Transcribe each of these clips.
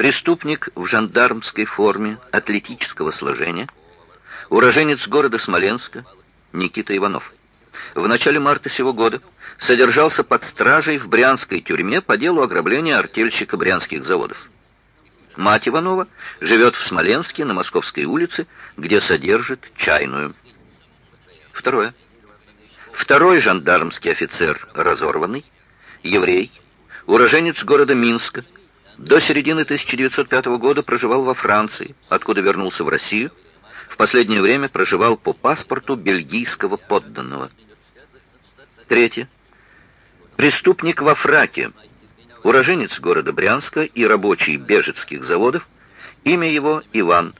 Преступник в жандармской форме, атлетического сложения, уроженец города Смоленска Никита Иванов. В начале марта сего года содержался под стражей в брянской тюрьме по делу ограбления артельщика брянских заводов. Мать Иванова живет в Смоленске на Московской улице, где содержит чайную. Второе. Второй жандармский офицер разорванный, еврей, уроженец города Минска, до середины 1905 года проживал во Франции, откуда вернулся в Россию, в последнее время проживал по паспорту бельгийского подданного. Третье. Преступник во фраке, уроженец города Брянска и рабочий бежецких заводов, имя его Иван,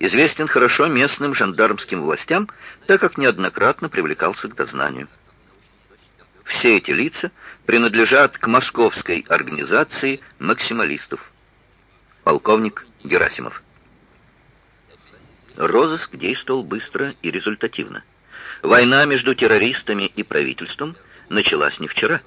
известен хорошо местным жандармским властям, так как неоднократно привлекался к дознанию. Все эти лица принадлежат к московской организации максималистов. Полковник Герасимов. Розыск действовал быстро и результативно. Война между террористами и правительством началась не вчера.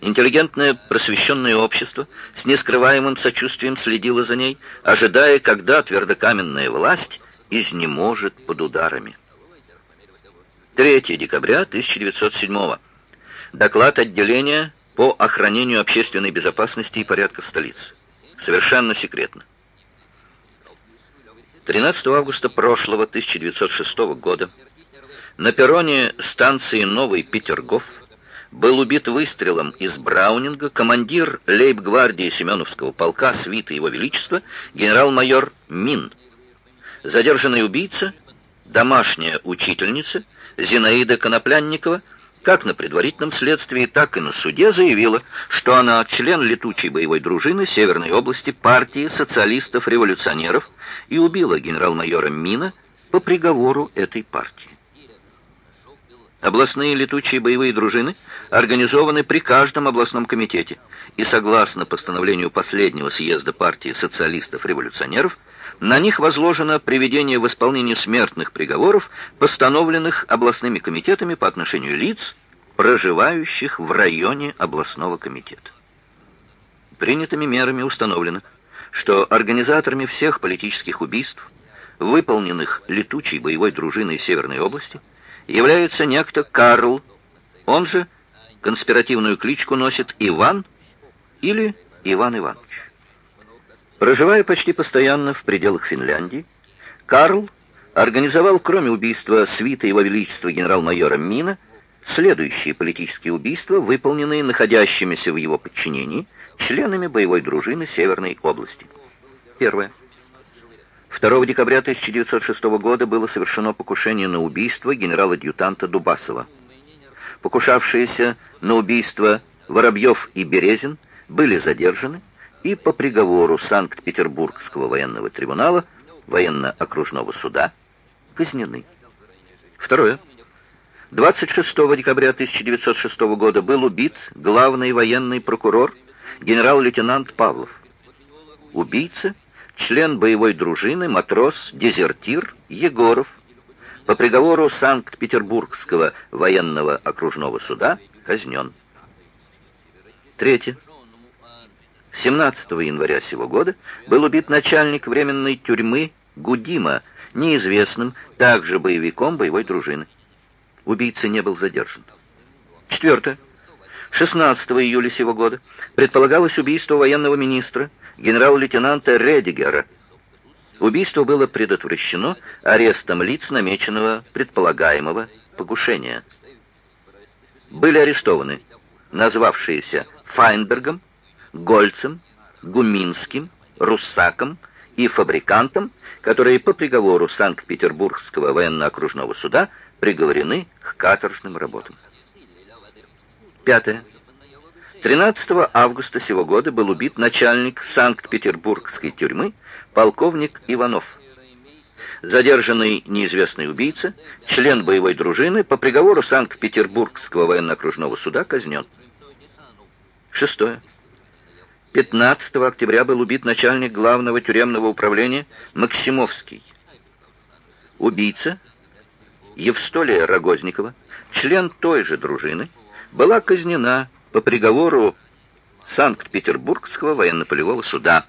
Интеллигентное просвещенное общество с нескрываемым сочувствием следило за ней, ожидая, когда твердокаменная власть изнеможет под ударами. 3 декабря 1907 Доклад отделения по охранению общественной безопасности и порядка в столице. Совершенно секретно. 13 августа прошлого 1906 года на перроне станции Новый Петергоф был убит выстрелом из Браунинга командир лейб-гвардии Семеновского полка свиты Его Величества генерал-майор Мин. Задержанный убийца, домашняя учительница Зинаида Коноплянникова, как на предварительном следствии, так и на суде заявила, что она член летучей боевой дружины Северной области партии социалистов-революционеров и убила генерал-майора Мина по приговору этой партии. Областные летучие боевые дружины организованы при каждом областном комитете, и согласно постановлению последнего съезда партии социалистов-революционеров, на них возложено приведение в исполнение смертных приговоров, постановленных областными комитетами по отношению лиц, проживающих в районе областного комитета. Принятыми мерами установлено, что организаторами всех политических убийств, выполненных летучей боевой дружиной Северной области, является некто Карл, он же конспиративную кличку носит Иван или Иван Иванович. Проживая почти постоянно в пределах Финляндии, Карл организовал, кроме убийства свита его величества генерал-майора Мина, следующие политические убийства, выполненные находящимися в его подчинении членами боевой дружины Северной области. Первое. 2 декабря 1906 года было совершено покушение на убийство генерала-адъютанта Дубасова. Покушавшиеся на убийство Воробьев и Березин были задержаны и по приговору Санкт-Петербургского военного трибунала, военно-окружного суда, казнены. Второе. 26 декабря 1906 года был убит главный военный прокурор генерал-лейтенант Павлов. Убийца член боевой дружины, матрос, дезертир Егоров, по приговору Санкт-Петербургского военного окружного суда казнен. Третье. 17 января сего года был убит начальник временной тюрьмы Гудима, неизвестным, также боевиком боевой дружины. Убийца не был задержан. Четвертое. 16 июля сего года предполагалось убийство военного министра, генерал-лейтенанта Редигера. Убийство было предотвращено арестом лиц намеченного предполагаемого покушения. Были арестованы назвавшиеся Файнбергом, Гольцем, Гуминским, Руссаком и фабрикантом, которые по приговору Санкт-Петербургского военно-окружного суда приговорены к каторжным работам. Пятое. 13 августа сего года был убит начальник Санкт-Петербургской тюрьмы полковник Иванов. Задержанный неизвестный убийца, член боевой дружины, по приговору Санкт-Петербургского военно-окружного суда казнен. Шестое. 15 октября был убит начальник главного тюремного управления Максимовский. Убийца Евстолия Рогозникова, член той же дружины, была казнена по приговору Санкт-Петербургского военно-полевого суда.